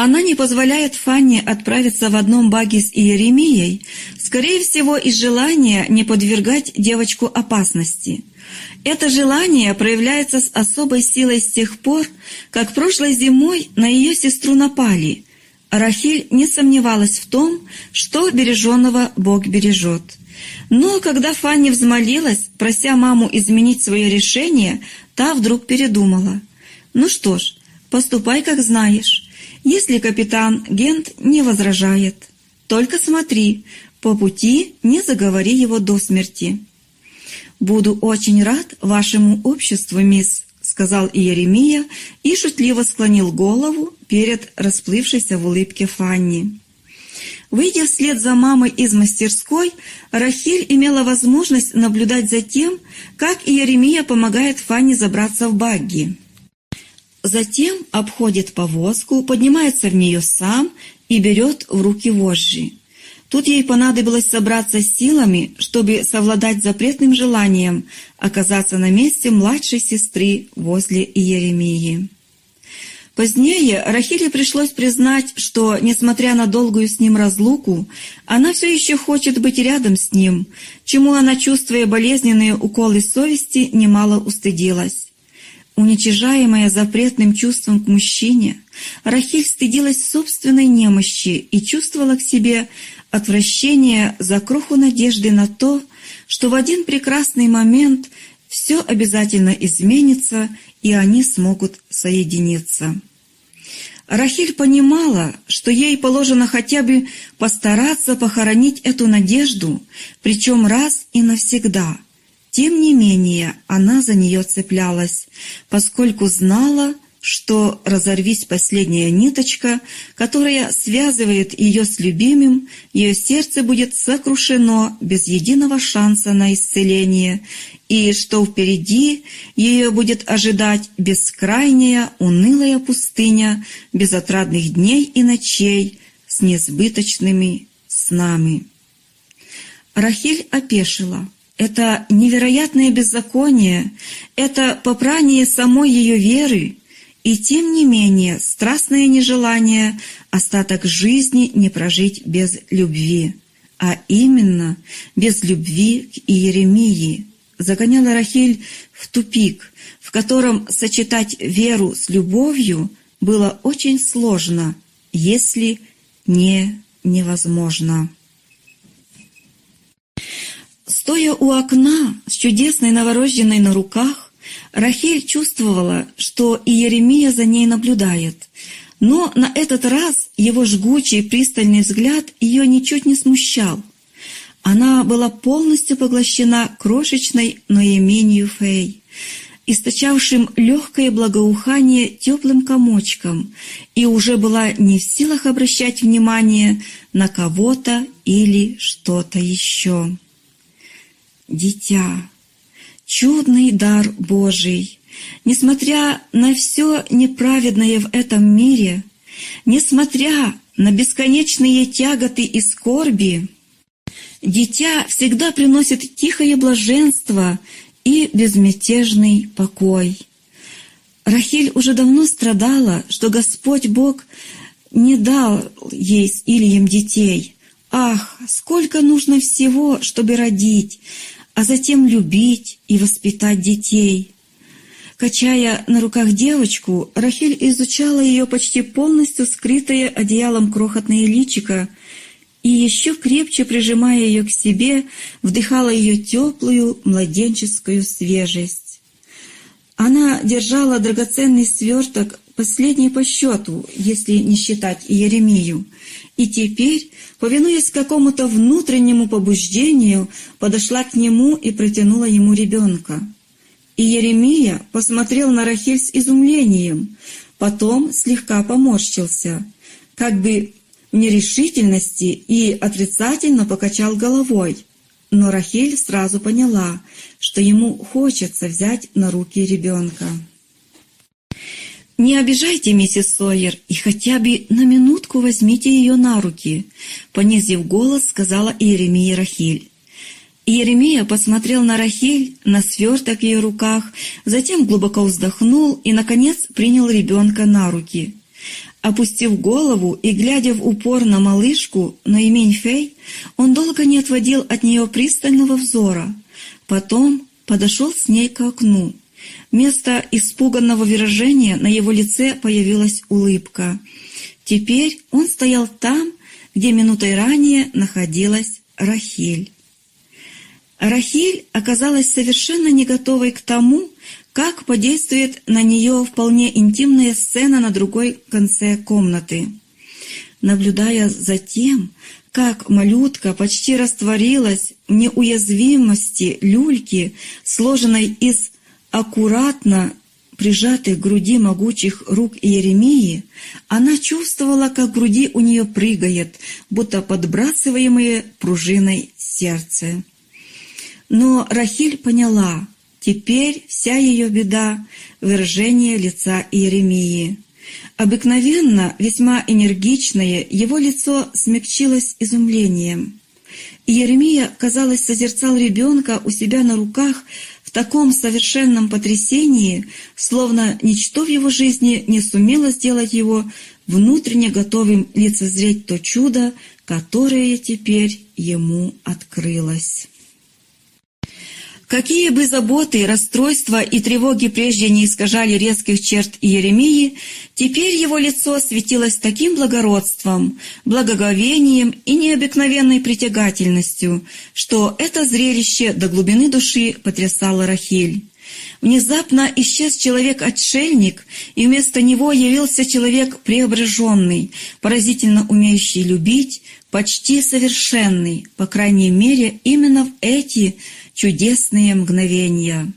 Она не позволяет Фанне отправиться в одном баге с Иеремией, скорее всего, из желания не подвергать девочку опасности. Это желание проявляется с особой силой с тех пор, как прошлой зимой на ее сестру напали. Рахиль не сомневалась в том, что береженного Бог бережет. Но когда Фанни взмолилась, прося маму изменить свое решение, та вдруг передумала. «Ну что ж, поступай, как знаешь. Если капитан Гент не возражает. Только смотри, по пути не заговори его до смерти». «Буду очень рад вашему обществу, мисс», — сказал Иеремия и шутливо склонил голову перед расплывшейся в улыбке Фанни. Выйдя вслед за мамой из мастерской, Рахиль имела возможность наблюдать за тем, как Иеремия помогает Фанни забраться в багги. Затем обходит повозку, поднимается в нее сам и берет в руки вожжи. Тут ей понадобилось собраться с силами, чтобы совладать запретным желанием оказаться на месте младшей сестры возле Иеремии. Позднее Рахиле пришлось признать, что, несмотря на долгую с ним разлуку, она все еще хочет быть рядом с ним, чему она, чувствуя болезненные уколы совести, немало устыдилась. Уничижаемая запретным чувством к мужчине, Рахиль стыдилась собственной немощи и чувствовала к себе отвращение за кроху надежды на то, что в один прекрасный момент все обязательно изменится, и они смогут соединиться. Рахиль понимала, что ей положено хотя бы постараться похоронить эту надежду, причем раз и навсегда – тем не менее, она за нее цеплялась, поскольку знала, что разорвись последняя ниточка, которая связывает ее с любимым, ее сердце будет сокрушено без единого шанса на исцеление, и что впереди ее будет ожидать бескрайняя, унылая пустыня безотрадных дней и ночей с несбыточными снами. Рахиль опешила. Это невероятное беззаконие, это попрание самой ее веры, и тем не менее страстное нежелание остаток жизни не прожить без любви, а именно без любви к Иеремии, загоняла Рахиль в тупик, в котором сочетать веру с любовью было очень сложно, если не невозможно. Стоя у окна с чудесной новорожденной на руках, Рахель чувствовала, что и Еремия за ней наблюдает. Но на этот раз его жгучий пристальный взгляд ее ничуть не смущал. Она была полностью поглощена крошечной Ноеменью Фей, источавшим легкое благоухание теплым комочком, и уже была не в силах обращать внимание на кого-то или что-то еще дитя, чудный дар Божий. Несмотря на все неправедное в этом мире, несмотря на бесконечные тяготы и скорби, дитя всегда приносит тихое блаженство и безмятежный покой. Рахиль уже давно страдала, что Господь Бог не дал ей с Ильем детей. Ах, сколько нужно всего, чтобы родить, а затем любить и воспитать детей. Качая на руках девочку, Рахиль изучала ее почти полностью скрытое одеялом крохотное личико и еще крепче прижимая ее к себе, вдыхала ее теплую младенческую свежесть. Она держала драгоценный сверток, последний по счету, если не считать Иеремию, и теперь, повинуясь какому-то внутреннему побуждению, подошла к нему и протянула ему ребенка. И Еремия посмотрел на Рахиль с изумлением, потом слегка поморщился, как бы в нерешительности и отрицательно покачал головой. Но Рахиль сразу поняла, что ему хочется взять на руки ребенка. «Не обижайте миссис Сойер и хотя бы на минутку возьмите ее на руки», понизив голос, сказала Иеремия Рахиль. Иеремия посмотрел на Рахиль, на сверток в ее руках, затем глубоко вздохнул и, наконец, принял ребенка на руки. Опустив голову и глядя в упор на малышку, на имень Фей, он долго не отводил от нее пристального взора. Потом подошел с ней к окну. Вместо испуганного выражения на его лице появилась улыбка. Теперь он стоял там, где минутой ранее находилась Рахиль. Рахиль оказалась совершенно не готовой к тому, как подействует на нее вполне интимная сцена на другой конце комнаты. Наблюдая за тем, как малютка почти растворилась в неуязвимости люльки, сложенной из аккуратно прижатых к груди могучих рук Иеремии, она чувствовала, как груди у нее прыгает, будто подбрасываемое пружиной сердце. Но Рахиль поняла, теперь вся ее беда — выражение лица Иеремии. Обыкновенно, весьма энергичное, его лицо смягчилось изумлением. Иеремия, казалось, созерцал ребенка у себя на руках таком совершенном потрясении, словно ничто в его жизни не сумело сделать его внутренне готовым лицезреть то чудо, которое теперь ему открылось. Какие бы заботы, расстройства и тревоги прежде не искажали резких черт Иеремии, теперь его лицо светилось таким благородством, благоговением и необыкновенной притягательностью, что это зрелище до глубины души потрясало Рахиль. Внезапно исчез человек-отшельник, и вместо него явился человек преображенный, поразительно умеющий любить, почти совершенный, по крайней мере, именно в эти чудесные мгновения.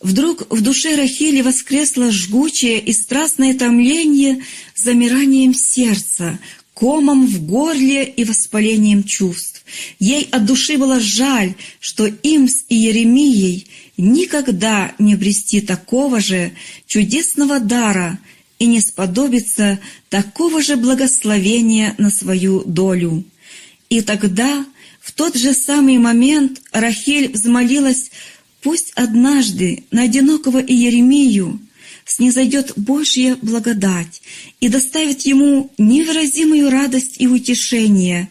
Вдруг в душе Рахили воскресло жгучее и страстное томление замиранием сердца, комом в горле и воспалением чувств. Ей от души было жаль, что им с Иеремией никогда не обрести такого же чудесного дара и не сподобиться такого же благословения на свою долю. И тогда в тот же самый момент Рахель взмолилась, пусть однажды на одинокого Иеремию снизойдет Божья благодать и доставит ему невыразимую радость и утешение,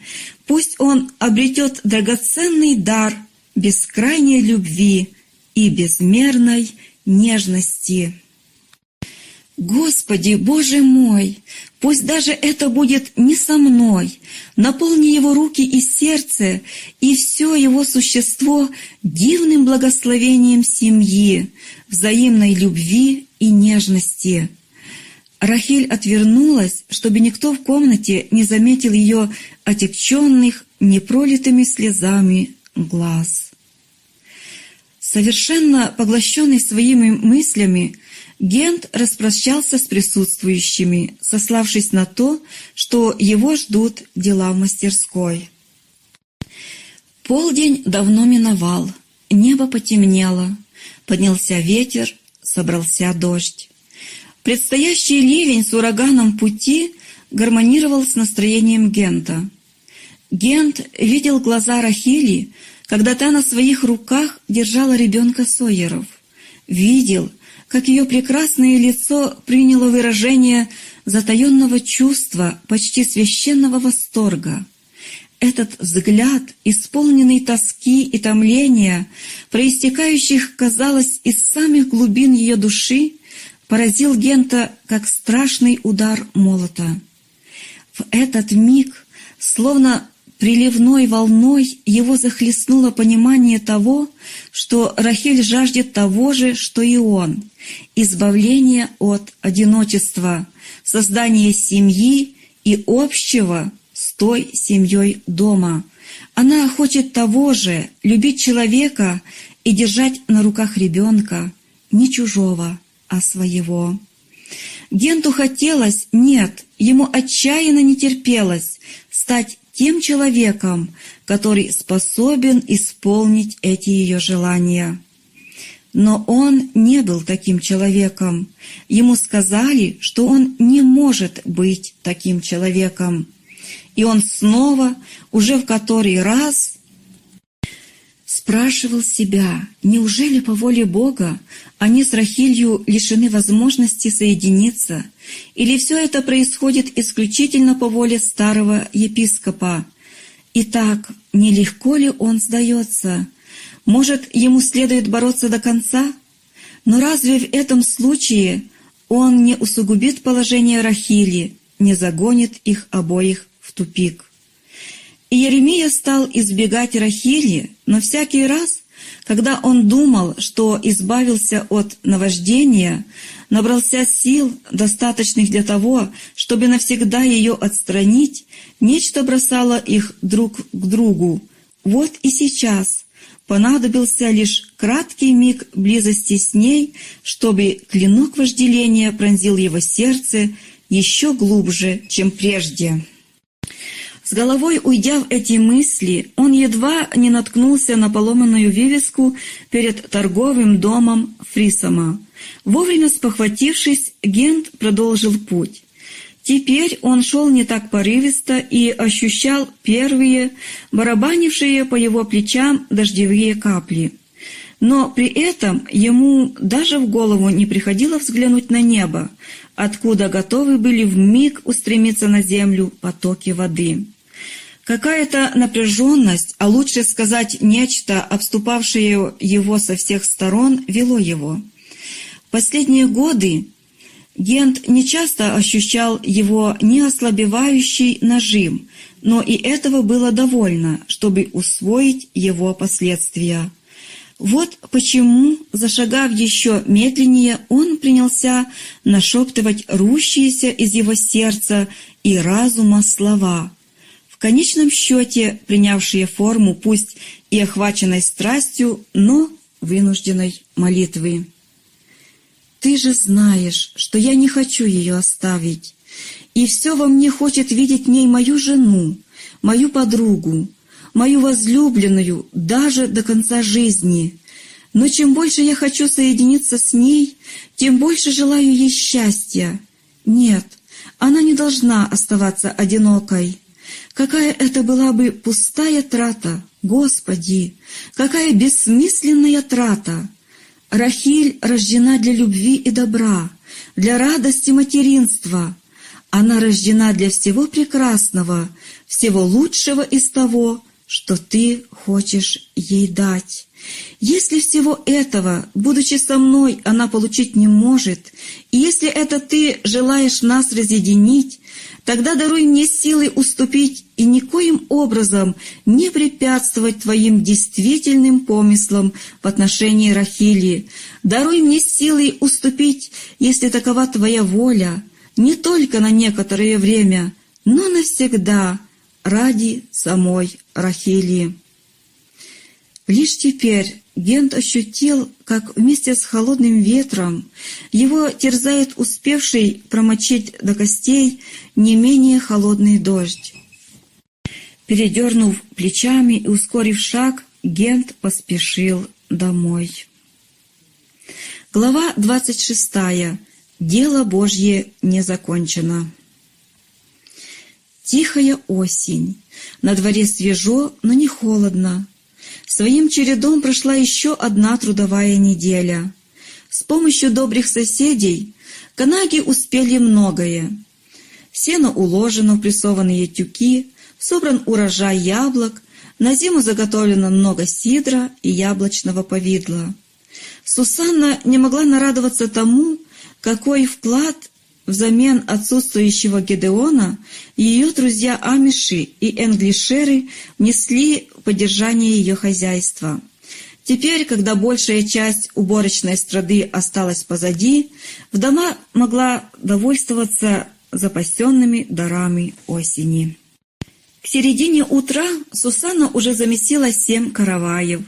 пусть он обретет драгоценный дар бескрайней любви и безмерной нежности. Господи, Боже мой, пусть даже это будет не со мной, наполни его руки и сердце, и все его существо дивным благословением семьи, взаимной любви и нежности. Рахиль отвернулась, чтобы никто в комнате не заметил ее отекченных, непролитыми слезами глаз. Совершенно поглощенный своими мыслями, Гент распрощался с присутствующими, сославшись на то, что его ждут дела в мастерской. Полдень давно миновал, небо потемнело, поднялся ветер, собрался дождь. Предстоящий ливень с ураганом пути гармонировал с настроением Гента. Гент видел глаза Рахили, когда та на своих руках держала ребенка Сойеров. Видел, как ее прекрасное лицо приняло выражение затаенного чувства, почти священного восторга. Этот взгляд, исполненный тоски и томления, проистекающих, казалось, из самых глубин ее души, поразил Гента, как страшный удар молота. В этот миг, словно Приливной волной его захлестнуло понимание того, что Рахиль жаждет того же, что и он – избавления от одиночества, создания семьи и общего с той семьей дома. Она хочет того же – любить человека и держать на руках ребенка, не чужого, а своего. Генту хотелось, нет, ему отчаянно не терпелось стать тем человеком, который способен исполнить эти ее желания. Но он не был таким человеком. Ему сказали, что он не может быть таким человеком. И он снова, уже в который раз, спрашивал себя, неужели по воле Бога они с Рахилью лишены возможности соединиться, или все это происходит исключительно по воле старого епископа? Итак, нелегко ли он сдается? Может, ему следует бороться до конца? Но разве в этом случае он не усугубит положение Рахили, не загонит их обоих в тупик? И Еремия стал избегать Рахили, но всякий раз, когда он думал, что избавился от наваждения, набрался сил, достаточных для того, чтобы навсегда ее отстранить, нечто бросало их друг к другу. Вот и сейчас понадобился лишь краткий миг близости с ней, чтобы клинок вожделения пронзил его сердце еще глубже, чем прежде. С головой уйдя в эти мысли, он едва не наткнулся на поломанную вывеску перед торговым домом Фрисома. Вовремя спохватившись, Гент продолжил путь. Теперь он шел не так порывисто и ощущал первые, барабанившие по его плечам дождевые капли. Но при этом ему даже в голову не приходило взглянуть на небо, откуда готовы были в миг устремиться на землю потоки воды. Какая-то напряженность, а лучше сказать нечто, обступавшее его со всех сторон, вело его. Последние годы Гент нечасто ощущал его неослабевающий нажим, но и этого было довольно, чтобы усвоить его последствия. Вот почему, зашагав еще медленнее, он принялся нашептывать рущиеся из его сердца и разума слова — конечном счете принявшие форму пусть и охваченной страстью, но вынужденной молитвы. «Ты же знаешь, что я не хочу ее оставить, и все во мне хочет видеть в ней мою жену, мою подругу, мою возлюбленную даже до конца жизни. Но чем больше я хочу соединиться с ней, тем больше желаю ей счастья. Нет, она не должна оставаться одинокой. Какая это была бы пустая трата, Господи! Какая бессмысленная трата! Рахиль рождена для любви и добра, для радости материнства. Она рождена для всего прекрасного, всего лучшего из того, что ты хочешь ей дать. Если всего этого, будучи со мной, она получить не может, и если это ты желаешь нас разъединить, Тогда даруй мне силы уступить и никоим образом не препятствовать Твоим действительным помыслам в отношении Рахили. Даруй мне силы уступить, если такова Твоя воля, не только на некоторое время, но навсегда ради самой Рахили. Лишь теперь Гент ощутил, как вместе с холодным ветром его терзает успевший промочить до костей не менее холодный дождь. Передернув плечами и ускорив шаг, Гент поспешил домой. Глава 26. Дело Божье не закончено. Тихая осень. На дворе свежо, но не холодно. Своим чередом прошла еще одна трудовая неделя. С помощью добрых соседей канаги успели многое. Сено уложено в прессованные тюки, собран урожай яблок, на зиму заготовлено много сидра и яблочного повидла. Сусанна не могла нарадоваться тому, какой вклад Взамен отсутствующего Гедеона ее друзья Амиши и Энглишеры внесли поддержание ее хозяйства. Теперь, когда большая часть уборочной страды осталась позади, в дома могла довольствоваться запасенными дарами осени. К середине утра Сусанна уже замесила семь караваев,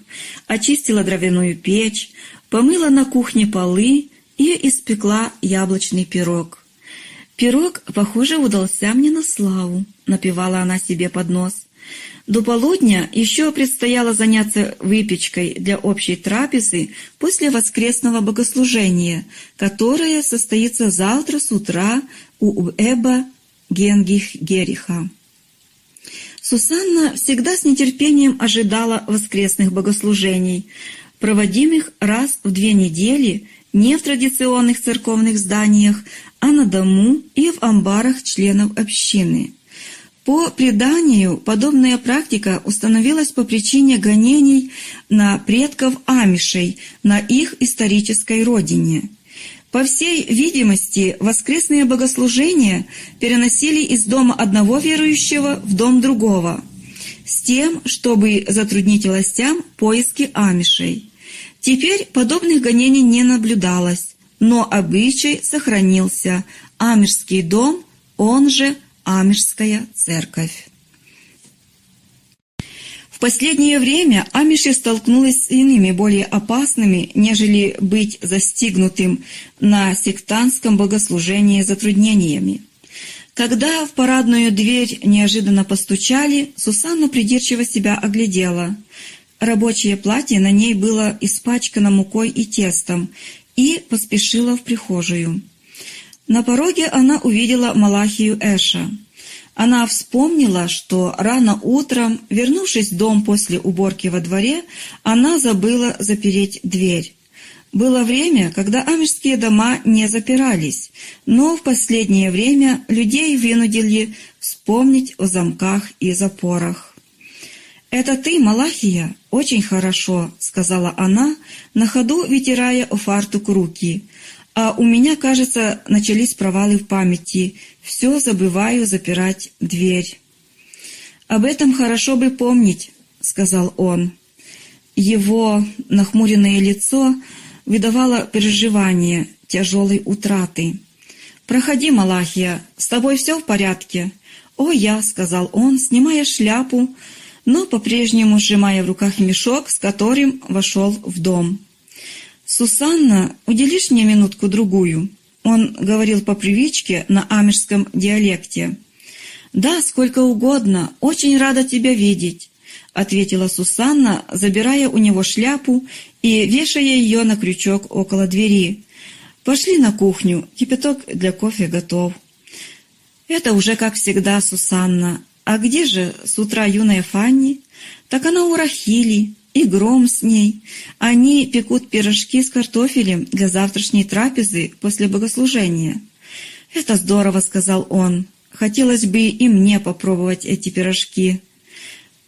очистила дровяную печь, помыла на кухне полы и испекла яблочный пирог. «Пирог, похоже, удался мне на славу», — напевала она себе под нос. До полудня еще предстояло заняться выпечкой для общей трапезы после воскресного богослужения, которое состоится завтра с утра у Эба Генгих Гериха. Сусанна всегда с нетерпением ожидала воскресных богослужений, проводимых раз в две недели не в традиционных церковных зданиях, а на дому и в амбарах членов общины. По преданию, подобная практика установилась по причине гонений на предков амишей на их исторической родине. По всей видимости, воскресные богослужения переносили из дома одного верующего в дом другого, с тем, чтобы затруднить властям поиски амишей. Теперь подобных гонений не наблюдалось, но обычай сохранился – Амишский дом, он же Амишская церковь. В последнее время Амиши столкнулась с иными более опасными, нежели быть застигнутым на сектантском богослужении затруднениями. Когда в парадную дверь неожиданно постучали, Сусанна придирчиво себя оглядела. Рабочее платье на ней было испачкано мукой и тестом, и поспешила в прихожую. На пороге она увидела Малахию Эша. Она вспомнила, что рано утром, вернувшись в дом после уборки во дворе, она забыла запереть дверь. Было время, когда амежские дома не запирались, но в последнее время людей вынудили вспомнить о замках и запорах. «Это ты, Малахия? Очень хорошо», — сказала она, на ходу вытирая о фартук руки. «А у меня, кажется, начались провалы в памяти. Все забываю запирать дверь». «Об этом хорошо бы помнить», — сказал он. Его нахмуренное лицо выдавало переживание тяжелой утраты. «Проходи, Малахия, с тобой все в порядке?» «О, я», — сказал он, снимая шляпу, — но по-прежнему сжимая в руках мешок, с которым вошел в дом. «Сусанна, уделишь мне минутку-другую?» Он говорил по привычке на амежском диалекте. «Да, сколько угодно. Очень рада тебя видеть», — ответила Сусанна, забирая у него шляпу и вешая ее на крючок около двери. «Пошли на кухню. Кипяток для кофе готов». «Это уже как всегда, Сусанна. А где же с утра юная Фанни? Так она у Рахили, и Гром с ней. Они пекут пирожки с картофелем для завтрашней трапезы после богослужения. «Это здорово», — сказал он. «Хотелось бы и мне попробовать эти пирожки».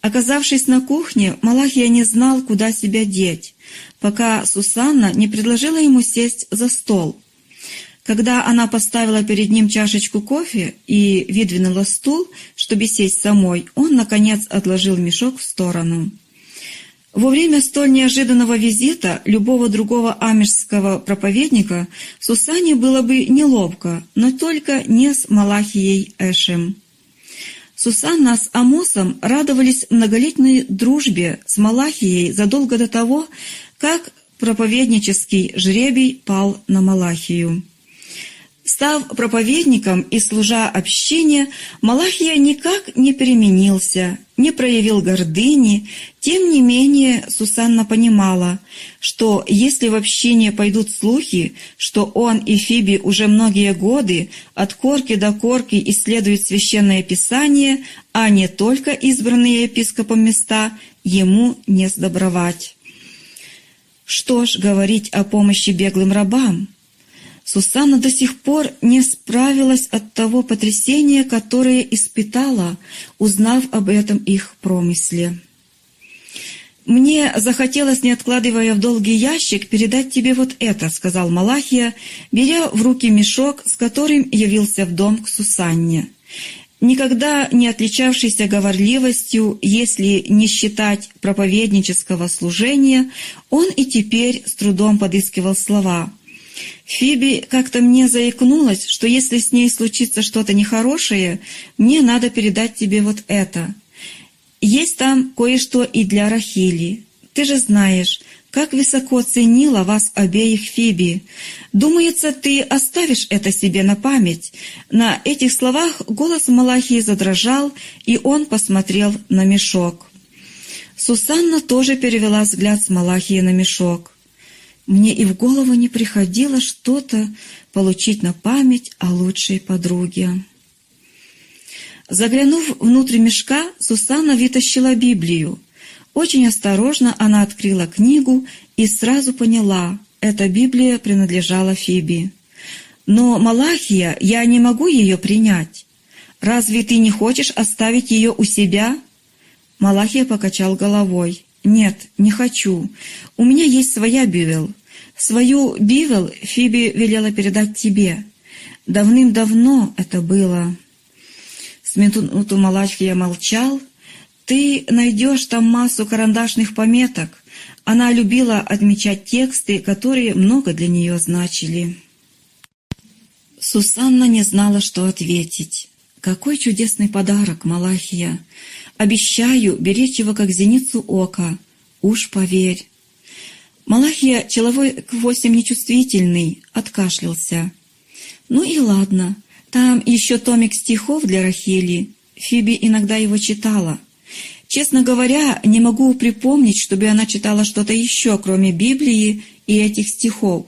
Оказавшись на кухне, Малахия не знал, куда себя деть, пока Сусанна не предложила ему сесть за стол. Когда она поставила перед ним чашечку кофе и выдвинула стул, чтобы сесть самой, он, наконец, отложил мешок в сторону. Во время столь неожиданного визита любого другого амежского проповедника Сусане было бы неловко, но только не с Малахией Эшем. Сусанна с Амосом радовались многолетней дружбе с Малахией задолго до того, как проповеднический жребий пал на Малахию. Став проповедником и служа общине, Малахия никак не переменился, не проявил гордыни. Тем не менее, Сусанна понимала, что если в общине пойдут слухи, что он и Фиби уже многие годы от корки до корки исследуют священное писание, а не только избранные епископом места, ему не сдобровать. Что ж говорить о помощи беглым рабам? Сусанна до сих пор не справилась от того потрясения, которое испытала, узнав об этом их промысле. «Мне захотелось, не откладывая в долгий ящик, передать тебе вот это», — сказал Малахия, беря в руки мешок, с которым явился в дом к Сусанне. Никогда не отличавшийся говорливостью, если не считать проповеднического служения, он и теперь с трудом подыскивал слова — Фиби как-то мне заикнулась, что если с ней случится что-то нехорошее, мне надо передать тебе вот это. Есть там кое-что и для Рахили. Ты же знаешь, как высоко ценила вас обеих Фиби. Думается, ты оставишь это себе на память». На этих словах голос Малахии задрожал, и он посмотрел на мешок. Сусанна тоже перевела взгляд с Малахии на мешок. Мне и в голову не приходило что-то получить на память о лучшей подруге. Заглянув внутрь мешка, Сусанна вытащила Библию. Очень осторожно она открыла книгу и сразу поняла, эта Библия принадлежала Фиби. «Но, Малахия, я не могу ее принять. Разве ты не хочешь оставить ее у себя?» Малахия покачал головой. «Нет, не хочу. У меня есть своя Бивел. Свою Бивел Фиби велела передать тебе. Давным-давно это было». С минуту Малахия молчал. «Ты найдешь там массу карандашных пометок». Она любила отмечать тексты, которые много для нее значили. Сусанна не знала, что ответить. «Какой чудесный подарок, Малахия! Обещаю беречь его, как зеницу ока. Уж поверь. Малахия, человек восемь нечувствительный, откашлялся. Ну и ладно, там еще томик стихов для Рахили. Фиби иногда его читала. Честно говоря, не могу припомнить, чтобы она читала что-то еще, кроме Библии и этих стихов.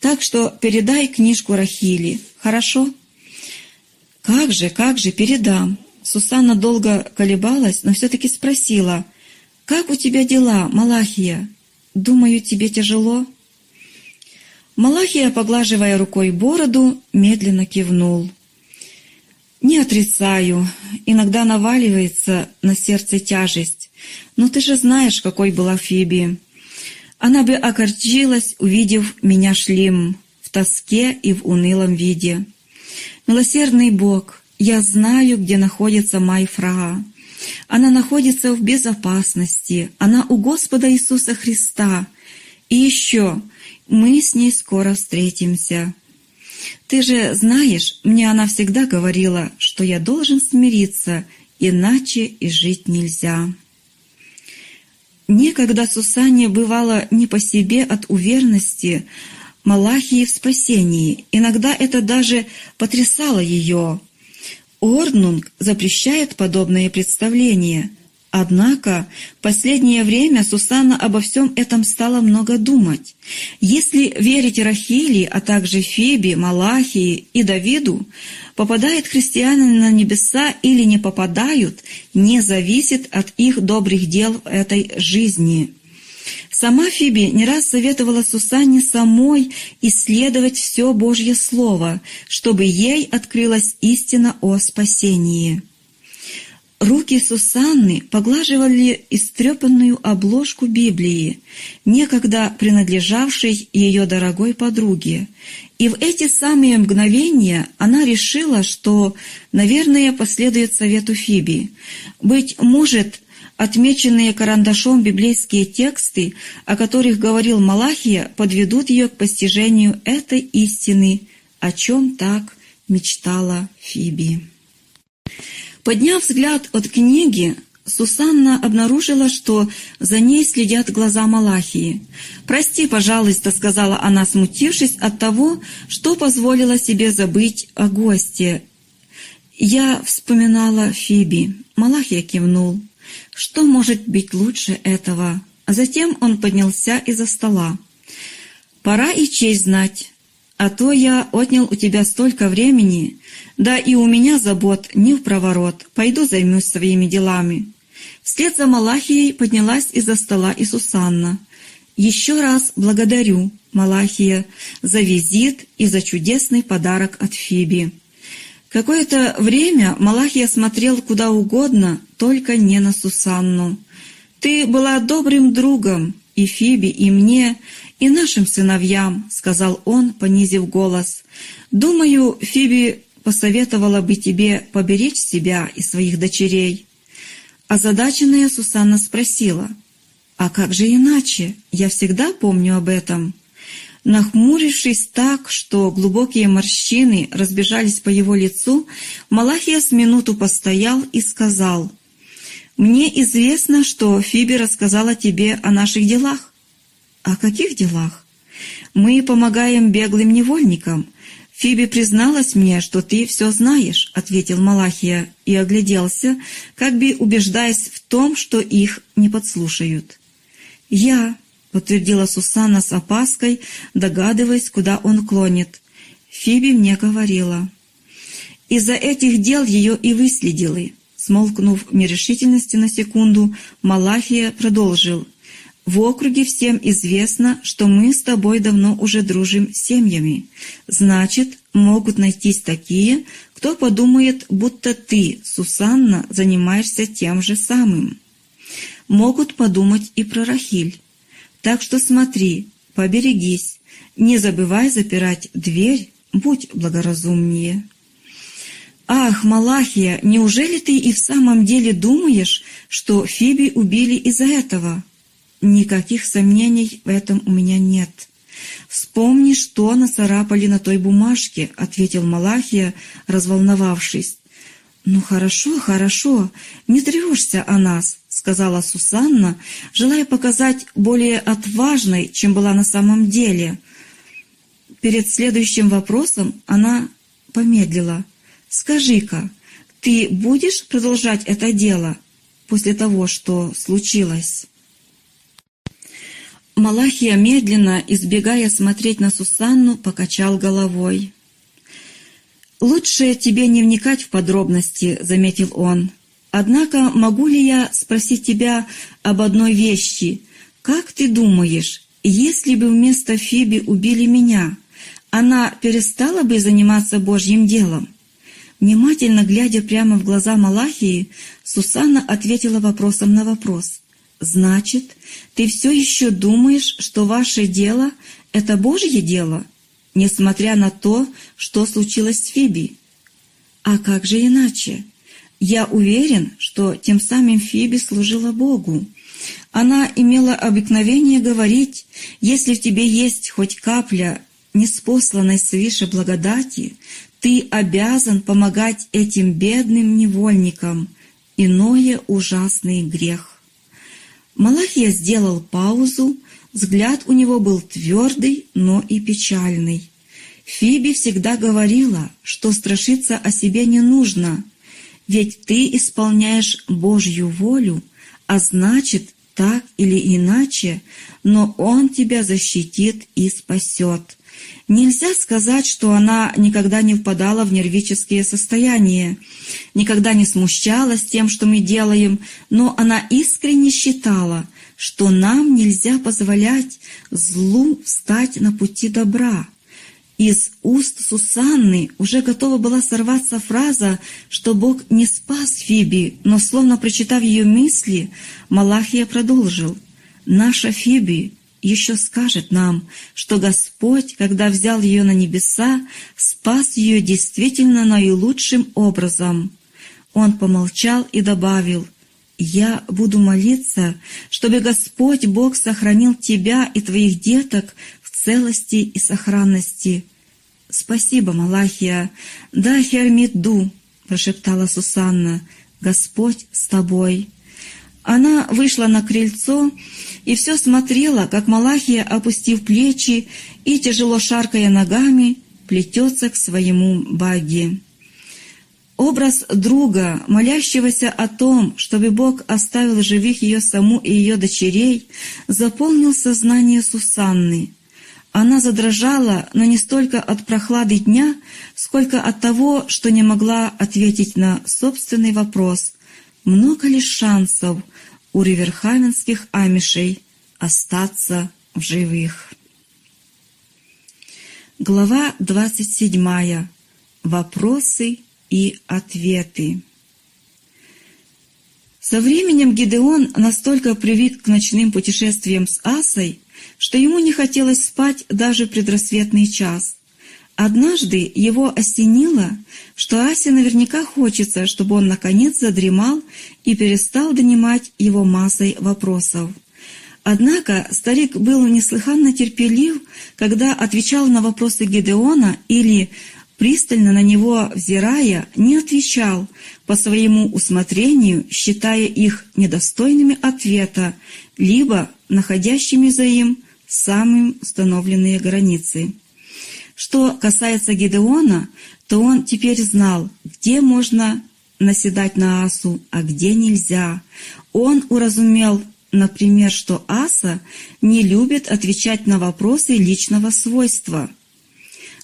Так что передай книжку Рахили, хорошо? Как же, как же, передам. Сусанна долго колебалась, но все-таки спросила, «Как у тебя дела, Малахия? Думаю, тебе тяжело?» Малахия, поглаживая рукой бороду, медленно кивнул. «Не отрицаю, иногда наваливается на сердце тяжесть, но ты же знаешь, какой была Фиби. Она бы огорчилась, увидев меня шлем в тоске и в унылом виде. Милосердный Бог, я знаю, где находится Майфраа. Она находится в безопасности. Она у Господа Иисуса Христа. И еще, мы с ней скоро встретимся. Ты же знаешь, мне она всегда говорила, что я должен смириться, иначе и жить нельзя. Некогда Сусанне бывало не по себе от уверенности Малахии в спасении. Иногда это даже потрясало ее. Орнунг запрещает подобные представления. Однако в последнее время Сусанна обо всем этом стала много думать. Если верить Рахили, а также Фебе, Малахии и Давиду, попадают христиане на небеса или не попадают, не зависит от их добрых дел в этой жизни. Сама Фиби не раз советовала Сусанне самой исследовать все Божье Слово, чтобы ей открылась истина о спасении. Руки Сусанны поглаживали истрепанную обложку Библии, некогда принадлежавшей ее дорогой подруге, и в эти самые мгновения она решила, что, наверное, последует совету Фиби. Быть может, Отмеченные карандашом библейские тексты, о которых говорил Малахия, подведут ее к постижению этой истины, о чем так мечтала Фиби. Подняв взгляд от книги, Сусанна обнаружила, что за ней следят глаза Малахии. «Прости, пожалуйста», — сказала она, смутившись от того, что позволила себе забыть о госте. «Я вспоминала Фиби». Малахия кивнул. Что может быть лучше этого? А затем он поднялся из-за стола. «Пора и честь знать, а то я отнял у тебя столько времени, да и у меня забот не в проворот, пойду займусь своими делами». Вслед за Малахией поднялась из-за стола и Сусанна. «Еще раз благодарю, Малахия, за визит и за чудесный подарок от Фиби». Какое-то время Малахия смотрел куда угодно, только не на Сусанну. «Ты была добрым другом и Фиби, и мне, и нашим сыновьям», — сказал он, понизив голос. «Думаю, Фиби посоветовала бы тебе поберечь себя и своих дочерей». Озадаченная Сусанна спросила, «А как же иначе? Я всегда помню об этом». Нахмурившись так, что глубокие морщины разбежались по его лицу, Малахия с минуту постоял и сказал, «Мне известно, что Фиби рассказала тебе о наших делах». «О каких делах?» «Мы помогаем беглым невольникам. Фиби призналась мне, что ты все знаешь», — ответил Малахия и огляделся, как бы убеждаясь в том, что их не подслушают. «Я», подтвердила Сусанна с опаской, догадываясь, куда он клонит. Фиби мне говорила. Из-за этих дел ее и выследили. Смолкнув в нерешительности на секунду, Малахия продолжил. «В округе всем известно, что мы с тобой давно уже дружим с семьями. Значит, могут найтись такие, кто подумает, будто ты, Сусанна, занимаешься тем же самым. Могут подумать и про Рахиль. Так что смотри, поберегись, не забывай запирать дверь, будь благоразумнее». «Ах, Малахия, неужели ты и в самом деле думаешь, что Фиби убили из-за этого?» «Никаких сомнений в этом у меня нет». «Вспомни, что нацарапали на той бумажке», — ответил Малахия, разволновавшись. «Ну хорошо, хорошо, не тревожься о нас», — сказала Сусанна, желая показать более отважной, чем была на самом деле. Перед следующим вопросом она помедлила — Скажи-ка, ты будешь продолжать это дело после того, что случилось?» Малахия, медленно, избегая смотреть на Сусанну, покачал головой. «Лучше тебе не вникать в подробности», — заметил он. «Однако могу ли я спросить тебя об одной вещи? Как ты думаешь, если бы вместо Фиби убили меня, она перестала бы заниматься Божьим делом?» Внимательно глядя прямо в глаза Малахии, Сусанна ответила вопросом на вопрос. «Значит, ты все еще думаешь, что ваше дело — это Божье дело, несмотря на то, что случилось с Фиби? А как же иначе? Я уверен, что тем самым Фиби служила Богу. Она имела обыкновение говорить, если в тебе есть хоть капля неспосланной свыше благодати, ты обязан помогать этим бедным невольникам, иное ужасный грех. Малахия сделал паузу, взгляд у него был твердый, но и печальный. Фиби всегда говорила, что страшиться о себе не нужно, ведь ты исполняешь Божью волю, а значит, так или иначе, но Он тебя защитит и спасет. Нельзя сказать, что она никогда не впадала в нервические состояния, никогда не смущалась тем, что мы делаем, но она искренне считала, что нам нельзя позволять злу встать на пути добра. Из уст Сусанны уже готова была сорваться фраза, что Бог не спас Фиби, но, словно прочитав ее мысли, Малахия продолжил. «Наша Фиби еще скажет нам, что Господь, когда взял ее на небеса, спас ее действительно наилучшим образом. Он помолчал и добавил, «Я буду молиться, чтобы Господь Бог сохранил тебя и твоих деток в целости и сохранности». «Спасибо, Малахия. Да, Хермиду», — прошептала Сусанна, — «Господь с тобой». Она вышла на крыльцо и все смотрела, как Малахия, опустив плечи и тяжело шаркая ногами, плетется к своему баги. Образ друга, молящегося о том, чтобы Бог оставил живых ее саму и ее дочерей, заполнил сознание Сусанны. Она задрожала, но не столько от прохлады дня, сколько от того, что не могла ответить на собственный вопрос, много ли шансов – у риверхавенских амишей остаться в живых. Глава 27. Вопросы и ответы. Со временем Гидеон настолько привык к ночным путешествиям с Асой, что ему не хотелось спать даже предрассветный час. Однажды его осенило, что Асе наверняка хочется, чтобы он наконец задремал и перестал донимать его массой вопросов. Однако старик был неслыханно терпелив, когда отвечал на вопросы Гедеона или, пристально на него взирая, не отвечал по своему усмотрению, считая их недостойными ответа, либо находящими за им самые установленные границы. Что касается Гедеона, то он теперь знал, где можно наседать на Асу, а где нельзя. Он уразумел, например, что Аса не любит отвечать на вопросы личного свойства.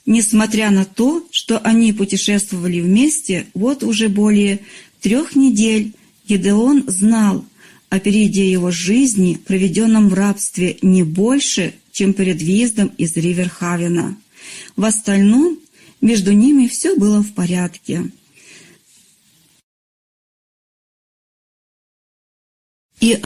Несмотря на то, что они путешествовали вместе вот уже более трех недель, Гедеон знал о периоде его жизни, проведенном в рабстве, не больше, чем перед въездом из Риверхавена. В остальном между ними все было в порядке.